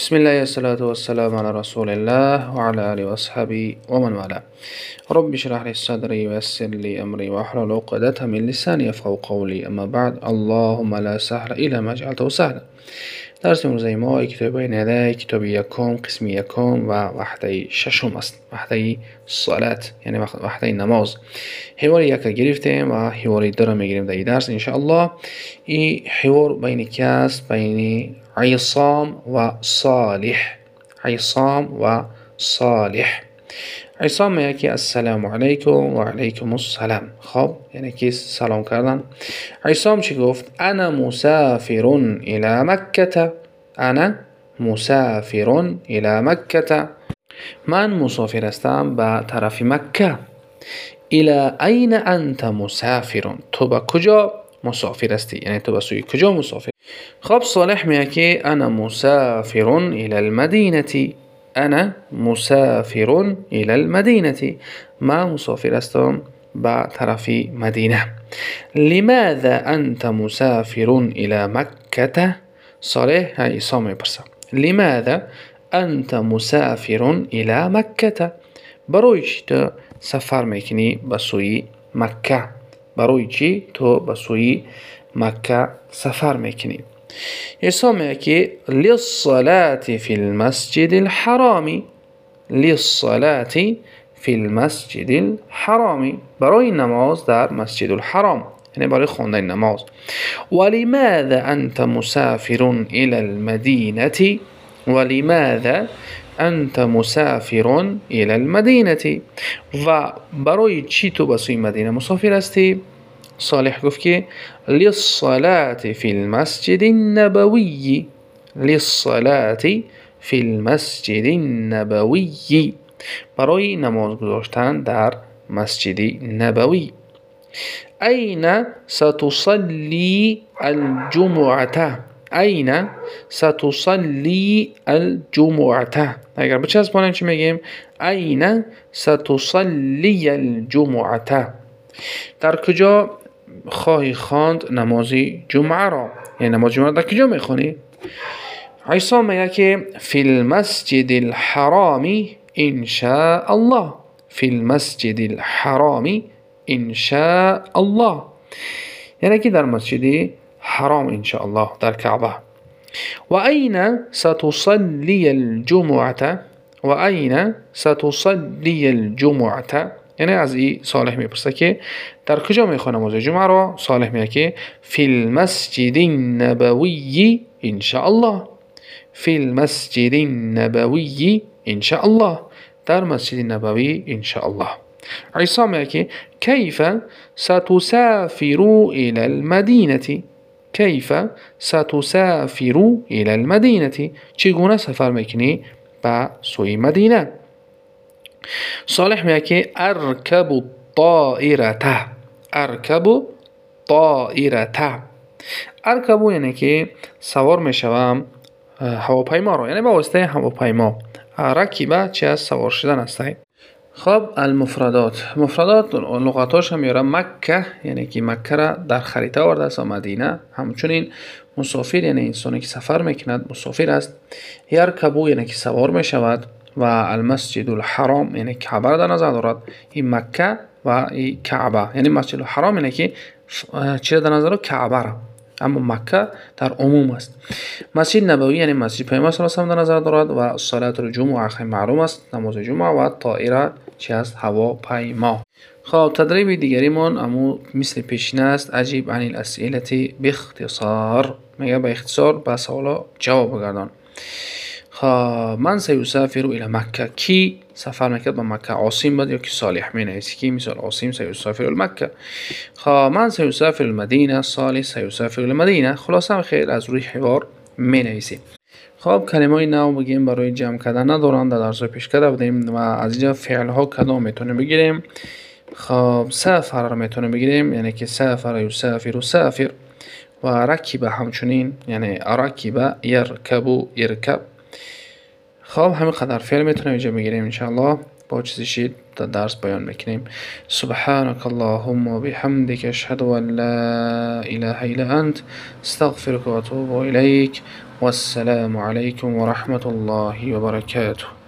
بسم الله والصلاة والسلام على رسول الله وعلى آله وأصحابه ومن والاه. رب اشرح لي صدري ويسر لي أمري واحلل عقدة من لساني يفقهوا قولي. أما بعد اللهم لا سهل إلا ما جعلته سهلا. درس امروزه ما کتاب ده کتاب یکم قسم یکم و وحده ششم است. وحده صلات یعنی وحده نماز. حوار یک گرفتیم و حوار دو را می‌گیریم در درس انشاءالله. این حوار بین کی است بین عصام و صالح. عصام و صالح. عصام که السلام علیکم و علیکم السلام. خب یعنی که سلام کردن؟ عصام چی گفت؟ انا مسافر الى مکه أنا مسافر إلى مکه من مسافر هستم به طرف مکه إلى این أنت مسافر؟ تو به کجا مسافر هستی؟ یعنی تو به سوی کجا مسافر؟ خب صالح میگه که أنا مسافر إلى المدینه أنا مسافر إلى المدينة. ما مسافر هستم به طرف مدینه. لماذا أنت مسافر إلى مكة؟ صالح از سامي می‌پرسه لماذا أنت مسافر إلى مكة؟ بروی تو سفر میکنی مکه بروی چی تو به سوی مکه سفر میکنی يسمعك للصلاة في المسجد الحرام. للصلاة في المسجد الحرام. برای نماز در مسجد الحرام. يعني برای خوندن نماز ولماذا أنت مسافر إلى المدينة؟ ولماذا أنت مسافر إلى المدينة؟ و برای چی تو به سوی مدینه مسافر هستی صالح گفت که للصلاة في المسجد النبوي. للصلاة في المسجد النبوي. برای نماز گذاشتن در مسجد نبوی أين ستصلي الجمعة؟ أين ستصلي الجمعة؟ اگر به چسبانیم چی میگیم. أين ستصلي الجمعة؟ در کجا خواهی خواند نماز جمعه را؟ یعنی نماز جمعه در کجا می‌خونی عیسی میگه که فی المسجد الحرام ان الله. فی المسجد الحرام إن شاء الله. یعنی که در مسجد حرام إن شاء الله در کعبه وأين ستصلي الجمعة؟ وأين ستصلي الجمعة؟ یعنی از این صالح میپرسه که در کجا میخوانه نماز جمعه را صالح میگه که فی المسجد النبوی ان شاء الله. فی المسجد النبوی ان شاء الله. در مسجد نبوی ان شاء الله. که کیف ستسافر إلى المدینه کیف ستسافر إلى المدینه چگونه سفر میکنی؟ به سوی مدینه. صالح میگه که أركب الطائرة أركب الطائرة أركب یعنی که سوار میشوم هواپیما رو یعنی با واسطه هواپیما. رکیبه چی از سوار شدن است؟ خب المفردات. مفردات لغاتاش هم میاره مکه یعنی که مکه را در خریطه آورده است مدینه همچنین مسافر یعنی انسانی که سفر می‌کند مسافر است. يركب یعنی که سوار می‌شود. و المسجد الحرام یعنی کعبه در نظر دارد. این مکه و این کعبه. یعنی مسجد الحرام یعنی که چی در نظر کعبه را. اما مکه در عموم است. مسجد نبوی یعنی مسجد پیامبر صلی الله در نظر دارد و صلات الجمعه خیلی معلوم است نماز جمعه و طائره چی است هواپیما خب تدریب دیگریمان امو مثل پیشین است. أجب عن الأسئلة باختصار میگه به اختصار به سوالا جواب بگردان من سيسافر إلى مكة کی سفر می‌کرد به مکه؟ عاصم بود یا که صالح می نویسی کی مثال عاصم سيسافر إلى مکه. من سيسافر المدینه صالح سيسافر المدینه. خلاصه خیر از روی حوار می نویسیم خب کلمه های نو بگیم برای جمع کردن ندارن در درس پیش کرده بودیم و از اینجا فعل ها کدام می‌تونه بگیریم. خب سفر رو می‌تونه بگیریم یعنی که سفر یسافر و سافر و رکب همچنین یعنی رکب یرکب یرکب. خب همین قدر فعل میتونیم اینجا بگیریم انشاءالله. با چیزی درس بیان میکنیم سبحانك اللهم وبحمدك اشهد ان لا اله الا انت استغفرك واتوب اليك والسلام عليكم ورحمة الله وبركاته